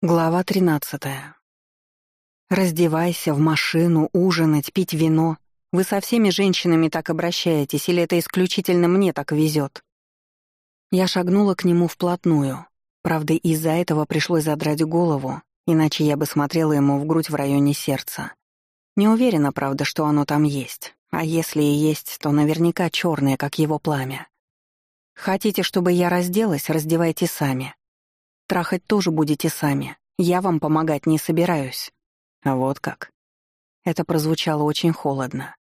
Глава 13. Раздевайся в машину, ужинать, пить вино. Вы со всеми женщинами так обращаетесь, или это исключительно мне так везет? Я шагнула к нему вплотную. Правда, из-за этого пришлось задрать голову, иначе я бы смотрела ему в грудь в районе сердца. Не уверена, правда, что оно там есть. А если и есть, то наверняка черное, как его пламя. Хотите, чтобы я разделась, раздевайте сами, Трахать тоже будете сами. Я вам помогать не собираюсь». А «Вот как». Это прозвучало очень холодно.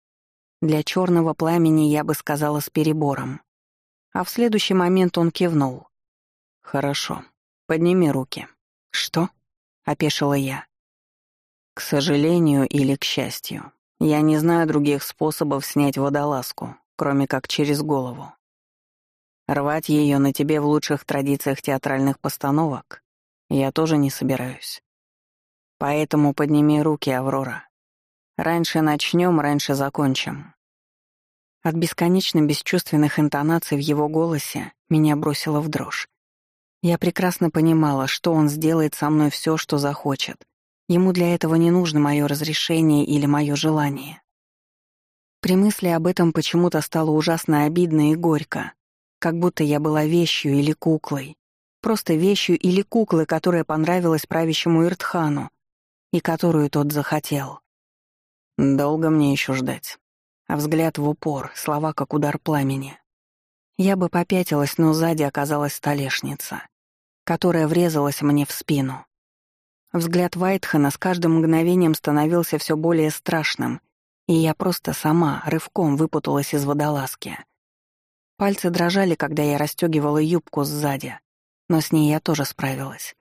Для черного пламени я бы сказала с перебором. А в следующий момент он кивнул. «Хорошо. Подними руки». «Что?» — опешила я. «К сожалению или к счастью, я не знаю других способов снять водолазку, кроме как через голову. Рвать ее на тебе в лучших традициях театральных постановок я тоже не собираюсь. Поэтому подними руки, Аврора. Раньше начнем, раньше закончим. От бесконечно бесчувственных интонаций в его голосе меня бросило в дрожь. Я прекрасно понимала, что он сделает со мной все, что захочет. Ему для этого не нужно мое разрешение или мое желание. При мысли об этом почему-то стало ужасно обидно и горько, как будто я была вещью или куклой. Просто вещью или куклой, которая понравилась правящему Иртхану и которую тот захотел. Долго мне еще ждать. А взгляд в упор, слова как удар пламени. Я бы попятилась, но сзади оказалась столешница, которая врезалась мне в спину. Взгляд Вайтхана с каждым мгновением становился все более страшным, и я просто сама рывком выпуталась из водолазки — Пальцы дрожали, когда я расстёгивала юбку сзади, но с ней я тоже справилась.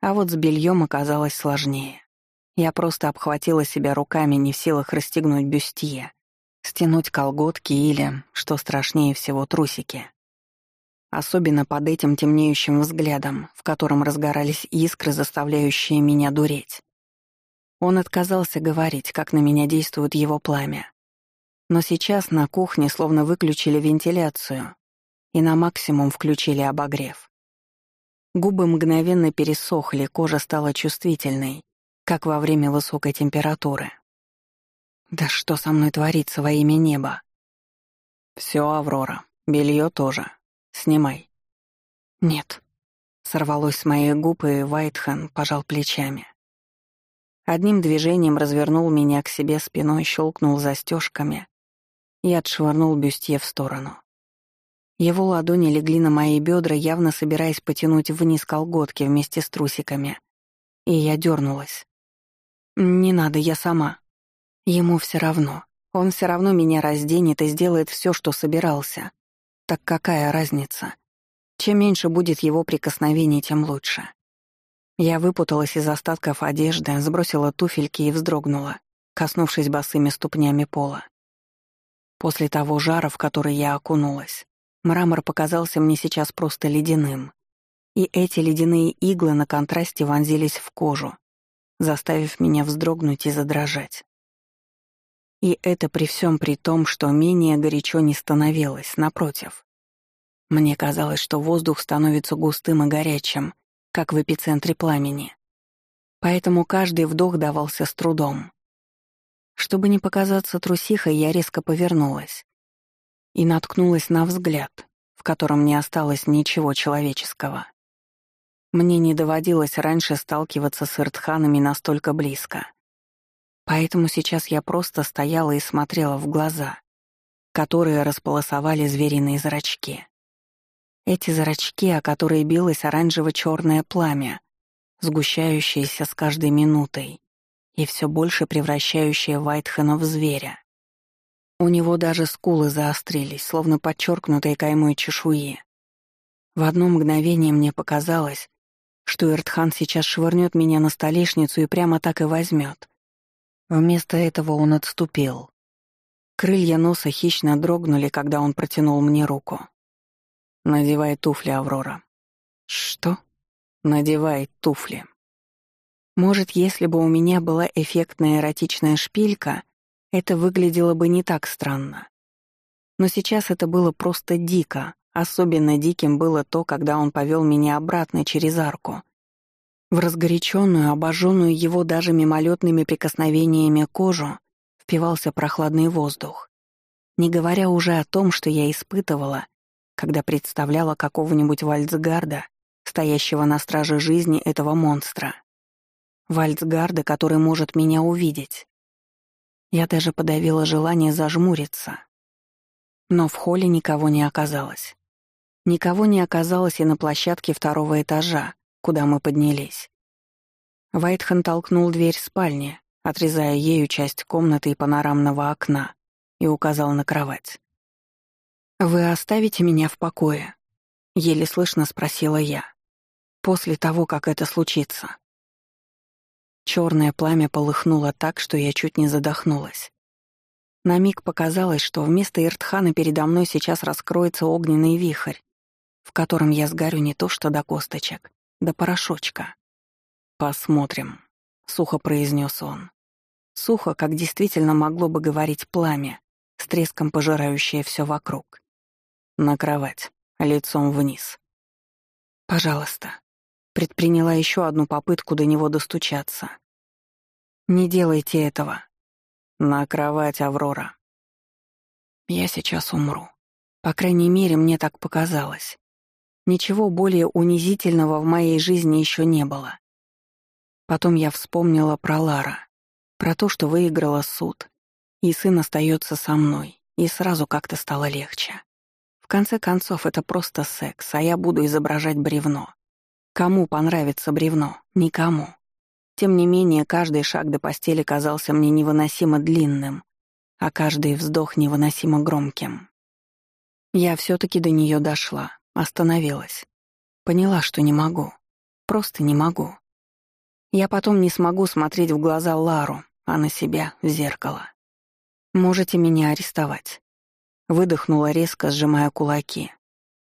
А вот с бельём оказалось сложнее. Я просто обхватила себя руками, не в силах расстегнуть бюстье, стянуть колготки или, что страшнее всего, трусики. Особенно под этим темнеющим взглядом, в котором разгорались искры, заставляющие меня дуреть. Он отказался говорить, как на меня действует его пламя. Но сейчас на кухне словно выключили вентиляцию и на максимум включили обогрев. Губы мгновенно пересохли, кожа стала чувствительной, как во время высокой температуры. «Да что со мной творится во имя неба?» «Все, Аврора, белье тоже. Снимай». «Нет», — сорвалось с моей губ, и Вайтхан пожал плечами. Одним движением развернул меня к себе спиной, щелкнул застежками и отшвырнул бюстье в сторону. Его ладони легли на мои бедра, явно собираясь потянуть вниз колготки вместе с трусиками. И я дернулась. «Не надо, я сама». Ему все равно. Он все равно меня разденет и сделает все, что собирался. Так какая разница? Чем меньше будет его прикосновений, тем лучше. Я выпуталась из остатков одежды, сбросила туфельки и вздрогнула, коснувшись босыми ступнями пола. После того жара, в который я окунулась, мрамор показался мне сейчас просто ледяным. И эти ледяные иглы на контрасте вонзились в кожу, заставив меня вздрогнуть и задрожать. И это при всем при том, что менее горячо не становилось, напротив. Мне казалось, что воздух становится густым и горячим, как в эпицентре пламени. Поэтому каждый вдох давался с трудом. Чтобы не показаться трусихой, я резко повернулась и наткнулась на взгляд, в котором не осталось ничего человеческого. Мне не доводилось раньше сталкиваться с иртханами настолько близко. Поэтому сейчас я просто стояла и смотрела в глаза, которые располосовали звериные зрачки. Эти зрачки, о которые билось оранжево-черное пламя, сгущающееся с каждой минутой, и все больше превращающее Вайтхена в зверя. У него даже скулы заострились, словно подчеркнутые каймой чешуи. В одно мгновение мне показалось, что Эртхан сейчас швырнет меня на столешницу и прямо так и возьмет. Вместо этого он отступил. Крылья носа хищно дрогнули, когда он протянул мне руку. «Надевай туфли, Аврора». «Что?» «Надевай туфли». Может, если бы у меня была эффектная эротичная шпилька, это выглядело бы не так странно. Но сейчас это было просто дико. Особенно диким было то, когда он повел меня обратно через арку. В разгоряченную, обожженную его даже мимолетными прикосновениями кожу впивался прохладный воздух. Не говоря уже о том, что я испытывала, когда представляла какого-нибудь Вальцгарда, стоящего на страже жизни этого монстра. Вальцгарда, который может меня увидеть. Я даже подавила желание зажмуриться. Но в холле никого не оказалось. Никого не оказалось и на площадке второго этажа, куда мы поднялись. Вайтхан толкнул дверь спальни, отрезая ею часть комнаты и панорамного окна, и указал на кровать. «Вы оставите меня в покое?» — еле слышно спросила я. «После того, как это случится». Черное пламя полыхнуло так, что я чуть не задохнулась. На миг показалось, что вместо Иртхана передо мной сейчас раскроется огненный вихрь, в котором я сгорю не то что до косточек, до порошочка. «Посмотрим», — сухо произнес он. Сухо, как действительно могло бы говорить пламя, с треском пожирающее все вокруг. На кровать, лицом вниз. «Пожалуйста», предприняла еще одну попытку до него достучаться. «Не делайте этого. На кровать, Аврора. Я сейчас умру. По крайней мере, мне так показалось. Ничего более унизительного в моей жизни еще не было. Потом я вспомнила про Лара, про то, что выиграла суд, и сын остается со мной, и сразу как-то стало легче. В конце концов, это просто секс, а я буду изображать бревно. Кому понравится бревно? Никому. Тем не менее, каждый шаг до постели казался мне невыносимо длинным, а каждый вздох невыносимо громким. Я все-таки до нее дошла, остановилась. Поняла, что не могу. Просто не могу. Я потом не смогу смотреть в глаза Лару, а на себя — в зеркало. Можете меня арестовать. Выдохнула резко, сжимая кулаки.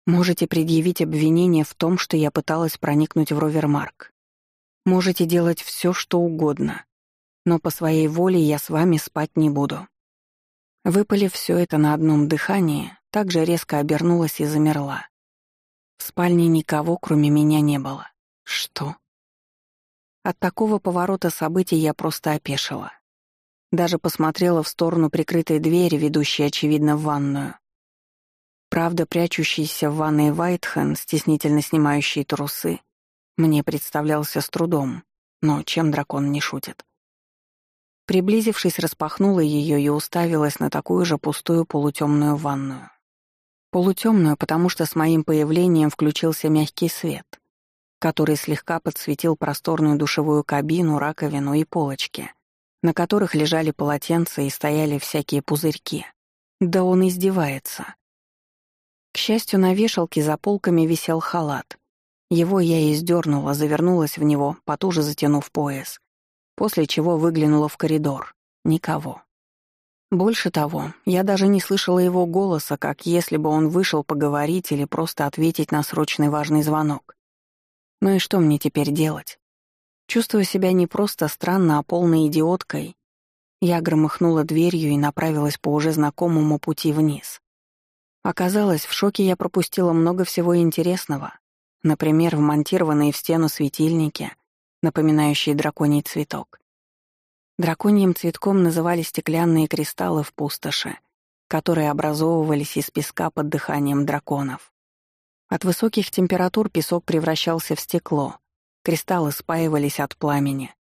Можете предъявить обвинение в том, что я пыталась проникнуть в Ровермарк. Можете делать все, что угодно. Но по своей воле я с вами спать не буду». Выпалив все это на одном дыхании, также резко обернулась и замерла. В спальне никого, кроме меня, не было. Что? От такого поворота событий я просто опешила. Даже посмотрела в сторону прикрытой двери, ведущей, очевидно, в ванную. Правда, прячущийся в ванной Вайтхен, стеснительно снимающий трусы, мне представлялся с трудом, но чем дракон не шутит. Приблизившись, распахнула ее и уставилась на такую же пустую полутемную ванную. Полутемную, потому что с моим появлением включился мягкий свет, который слегка подсветил просторную душевую кабину, раковину и полочки, на которых лежали полотенца и стояли всякие пузырьки. Да он издевается. К счастью, на вешалке за полками висел халат. Его я и сдернула, завернулась в него, потуже затянув пояс, после чего выглянула в коридор. Никого. Больше того, я даже не слышала его голоса, как если бы он вышел поговорить или просто ответить на срочный важный звонок. Ну и что мне теперь делать? Чувствуя себя не просто странно, а полной идиоткой, я громыхнула дверью и направилась по уже знакомому пути вниз. Оказалось, в шоке я пропустила много всего интересного. Например, вмонтированные в стену светильники, напоминающие драконий цветок. Драконьим цветком называли стеклянные кристаллы в пустоши, которые образовывались из песка под дыханием драконов. От высоких температур песок превращался в стекло, кристаллы спаивались от пламени.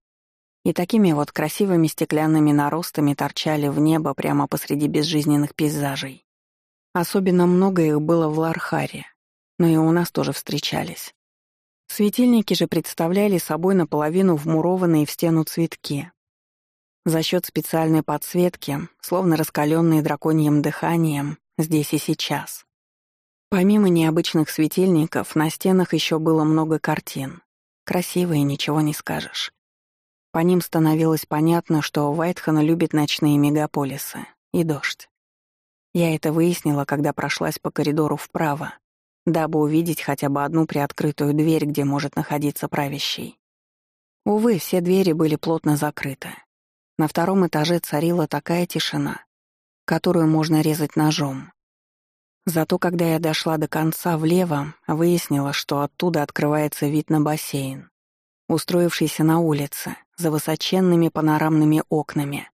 И такими вот красивыми стеклянными наростами торчали в небо прямо посреди безжизненных пейзажей. Особенно много их было в Лархаре, но и у нас тоже встречались. Светильники же представляли собой наполовину вмурованные в стену цветки. За счет специальной подсветки, словно раскаленные драконьим дыханием, здесь и сейчас. Помимо необычных светильников, на стенах еще было много картин. Красивые, ничего не скажешь. По ним становилось понятно, что Вайтхана любит ночные мегаполисы и дождь. Я это выяснила, когда прошлась по коридору вправо, дабы увидеть хотя бы одну приоткрытую дверь, где может находиться правящий. Увы, все двери были плотно закрыты. На втором этаже царила такая тишина, которую можно резать ножом. Зато когда я дошла до конца влево, выяснила, что оттуда открывается вид на бассейн, устроившийся на улице, за высоченными панорамными окнами,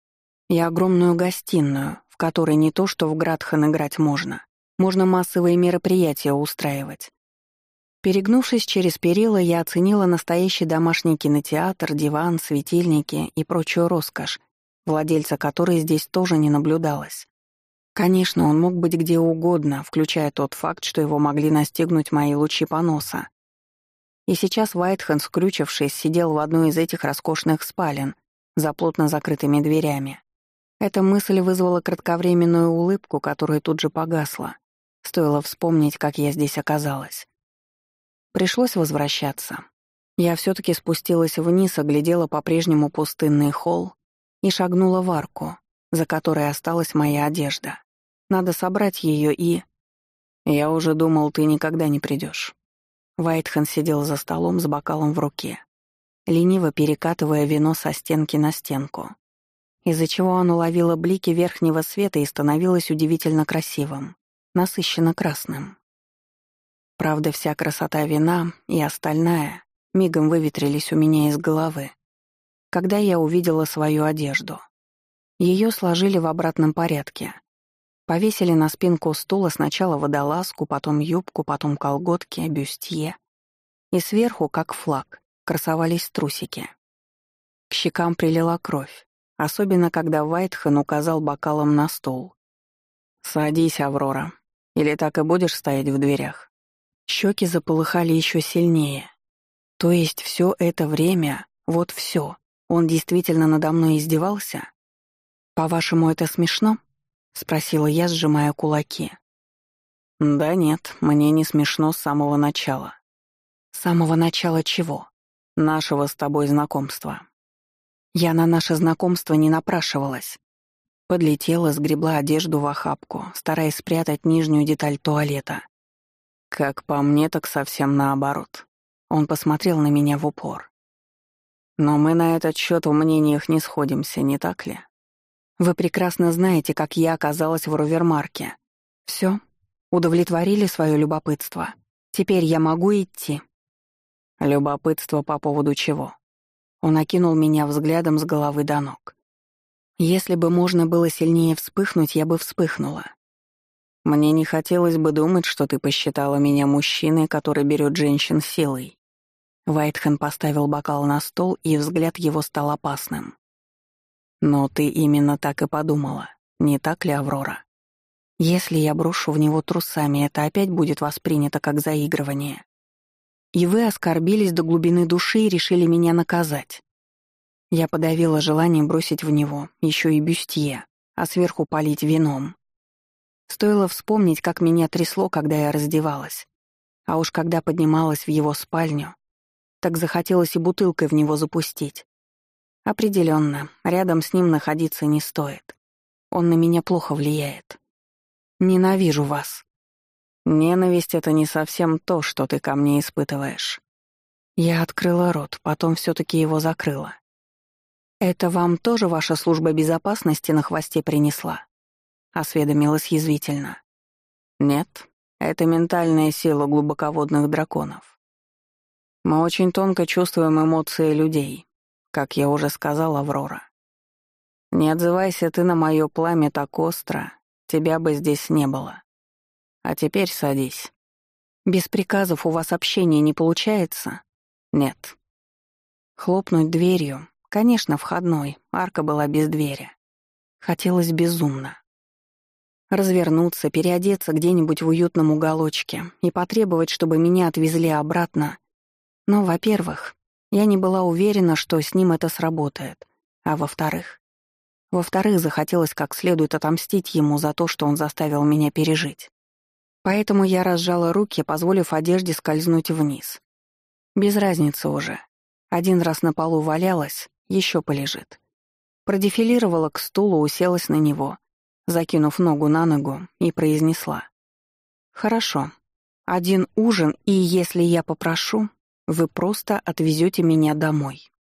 и огромную гостиную, которой не то что в Градхан играть можно. Можно массовые мероприятия устраивать. Перегнувшись через перила, я оценила настоящий домашний кинотеатр, диван, светильники и прочую роскошь, владельца которой здесь тоже не наблюдалось. Конечно, он мог быть где угодно, включая тот факт, что его могли настигнуть мои лучи поноса. И сейчас Вайтхен скрючившись, сидел в одной из этих роскошных спален за плотно закрытыми дверями. Эта мысль вызвала кратковременную улыбку, которая тут же погасла. Стоило вспомнить, как я здесь оказалась. Пришлось возвращаться. Я все-таки спустилась вниз, оглядела по-прежнему пустынный холл и шагнула в арку, за которой осталась моя одежда. Надо собрать ее и... Я уже думал, ты никогда не придешь. Вайтхан сидел за столом с бокалом в руке, лениво перекатывая вино со стенки на стенку из-за чего оно ловило блики верхнего света и становилось удивительно красивым, насыщенно красным. Правда, вся красота вина и остальная мигом выветрились у меня из головы, когда я увидела свою одежду. Ее сложили в обратном порядке. Повесили на спинку стула сначала водолазку, потом юбку, потом колготки, бюстье. И сверху, как флаг, красовались трусики. К щекам прилила кровь особенно когда Вайтхен указал бокалом на стол. «Садись, Аврора, или так и будешь стоять в дверях?» Щеки заполыхали еще сильнее. То есть все это время, вот все, он действительно надо мной издевался? «По-вашему, это смешно?» — спросила я, сжимая кулаки. «Да нет, мне не смешно с самого начала». «С самого начала чего?» «Нашего с тобой знакомства». Я на наше знакомство не напрашивалась. Подлетела, сгребла одежду в охапку, стараясь спрятать нижнюю деталь туалета. Как по мне, так совсем наоборот. Он посмотрел на меня в упор. Но мы на этот счет в мнениях не сходимся, не так ли? Вы прекрасно знаете, как я оказалась в Рувермарке. Все, удовлетворили свое любопытство. Теперь я могу идти. Любопытство по поводу чего? Он окинул меня взглядом с головы до ног. Если бы можно было сильнее вспыхнуть, я бы вспыхнула. Мне не хотелось бы думать, что ты посчитала меня мужчиной, который берет женщин силой. Вайтхен поставил бокал на стол, и взгляд его стал опасным. Но ты именно так и подумала, не так ли, Аврора? Если я брошу в него трусами, это опять будет воспринято как заигрывание. И вы оскорбились до глубины души и решили меня наказать. Я подавила желание бросить в него еще и бюстье, а сверху полить вином. Стоило вспомнить, как меня трясло, когда я раздевалась. А уж когда поднималась в его спальню, так захотелось и бутылкой в него запустить. Определенно, рядом с ним находиться не стоит. Он на меня плохо влияет. «Ненавижу вас», Ненависть — это не совсем то, что ты ко мне испытываешь. Я открыла рот, потом все-таки его закрыла. Это вам тоже ваша служба безопасности на хвосте принесла? Осведомилась язвительно. Нет, это ментальная сила глубоководных драконов. Мы очень тонко чувствуем эмоции людей, как я уже сказала, Аврора. Не отзывайся ты на мое пламя так остро, тебя бы здесь не было. А теперь садись. Без приказов у вас общение не получается? Нет. Хлопнуть дверью. Конечно, входной. Арка была без двери. Хотелось безумно. Развернуться, переодеться где-нибудь в уютном уголочке и потребовать, чтобы меня отвезли обратно. Но, во-первых, я не была уверена, что с ним это сработает. А во-вторых... Во-вторых, захотелось как следует отомстить ему за то, что он заставил меня пережить. Поэтому я разжала руки, позволив одежде скользнуть вниз. Без разницы уже. Один раз на полу валялась, еще полежит. Продефилировала к стулу, уселась на него, закинув ногу на ногу, и произнесла. «Хорошо. Один ужин, и если я попрошу, вы просто отвезете меня домой».